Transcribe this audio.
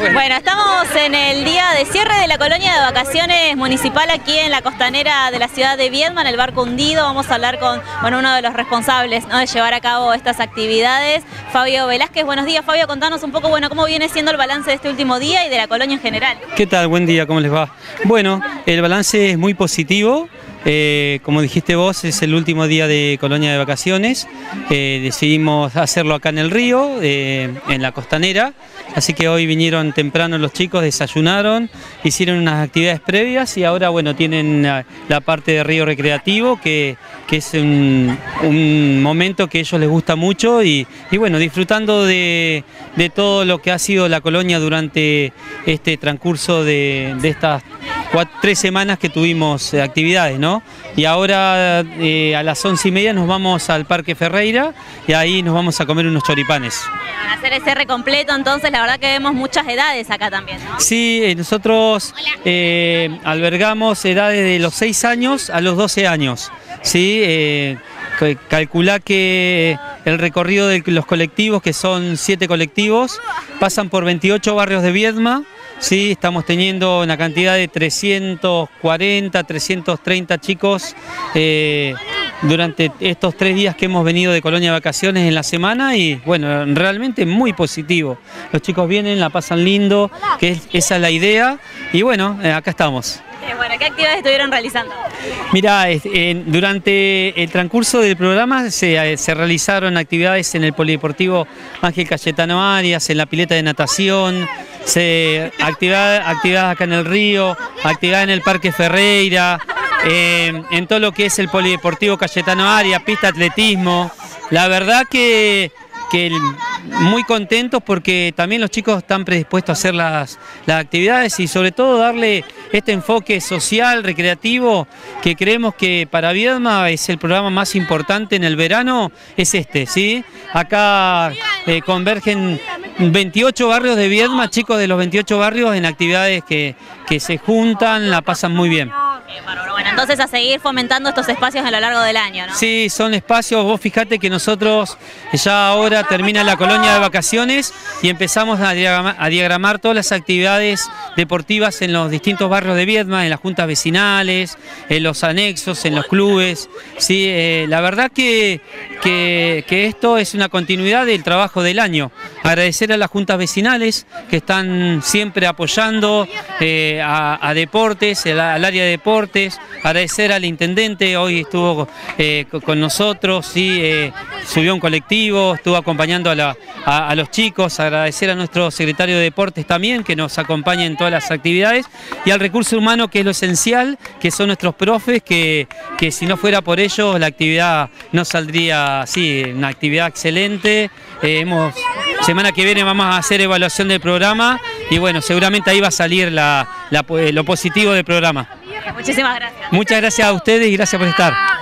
Bueno, estamos en el día de cierre de la colonia de vacaciones municipal aquí en la costanera de la ciudad de Viedma, en el barco hundido. Vamos a hablar con uno de los responsables de llevar a cabo estas actividades, Fabio Velázquez. Buenos días, Fabio. Contanos un poco bueno, cómo viene siendo el balance de este último día y de la colonia en general. ¿Qué tal? Buen día, ¿cómo les va? Bueno, el balance es muy positivo. Eh, como dijiste vos, es el último día de colonia de vacaciones. Eh, decidimos hacerlo acá en el río, eh, en la costanera. Así que hoy vinieron temprano los chicos, desayunaron, hicieron unas actividades previas y ahora bueno tienen la, parte de río recreativo que, es un, momento que a ellos les gusta mucho y, bueno, disfrutando de, todo lo que ha sido la colonia durante este transcurso de, de estas tres semanas que tuvimos eh, actividades, ¿no? Y ahora eh, a las once y media nos vamos al Parque Ferreira y ahí nos vamos a comer unos choripanes. Van a hacer ese recompleto, entonces la verdad que vemos muchas edades acá también, ¿no? Sí, eh, nosotros albergamos edades de los 6 años a los 12 años, ¿sí? calcula que el recorrido de los colectivos, que son siete colectivos, pasan por 28 barrios de Viedma, Sí, estamos teniendo una cantidad de 340, 330 chicos eh, durante estos tres días que hemos venido de Colonia de Vacaciones en la semana y bueno, realmente muy positivo. Los chicos vienen, la pasan lindo, que esa es la idea y bueno, eh, acá estamos. Bueno, ¿qué actividades estuvieron realizando? Mira, durante el transcurso del programa se, se, realizaron actividades en el Polideportivo Ángel Cayetano Arias, en la pileta de natación, se, actividad, actividad acá en el río, actividad en el Parque Ferreira, eh, en todo lo que es el Polideportivo Cayetano Aria, pista atletismo. La verdad que, que muy contentos porque también los chicos están predispuestos a hacer las, las actividades y sobre todo darle este enfoque social, recreativo, que creemos que para Viedma es el programa más importante en el verano, es este, ¿sí? Acá eh, convergen 28 barrios de Viedma, chicos de los 28 barrios en actividades que, que se juntan, la pasan muy bien. Entonces a seguir fomentando estos espacios a lo largo del año, ¿no? Sí, son espacios, vos fijate que nosotros ya ahora termina la colonia de vacaciones y empezamos a diagramar, todas las actividades deportivas en los distintos barrios de Viedma, en las juntas vecinales, en los anexos, en los clubes. Sí, eh, la verdad que, que, esto es una continuidad del trabajo del año. Agradecer a las juntas vecinales que están siempre apoyando eh, a, deportes, al área de deportes agradecer al intendente, hoy estuvo eh, con nosotros, eh, subió un colectivo, estuvo acompañando a, los chicos, agradecer a nuestro secretario de Deportes también, que nos acompaña en todas las actividades, y al recurso humano, que es lo esencial, que son nuestros profes, que, si no fuera por ellos la actividad no saldría así, una actividad excelente. Eh, semana que viene vamos a hacer evaluación del programa y bueno, seguramente ahí va a salir lo positivo del programa. Muchísimas gracias. Muchas gracias a ustedes y gracias por estar.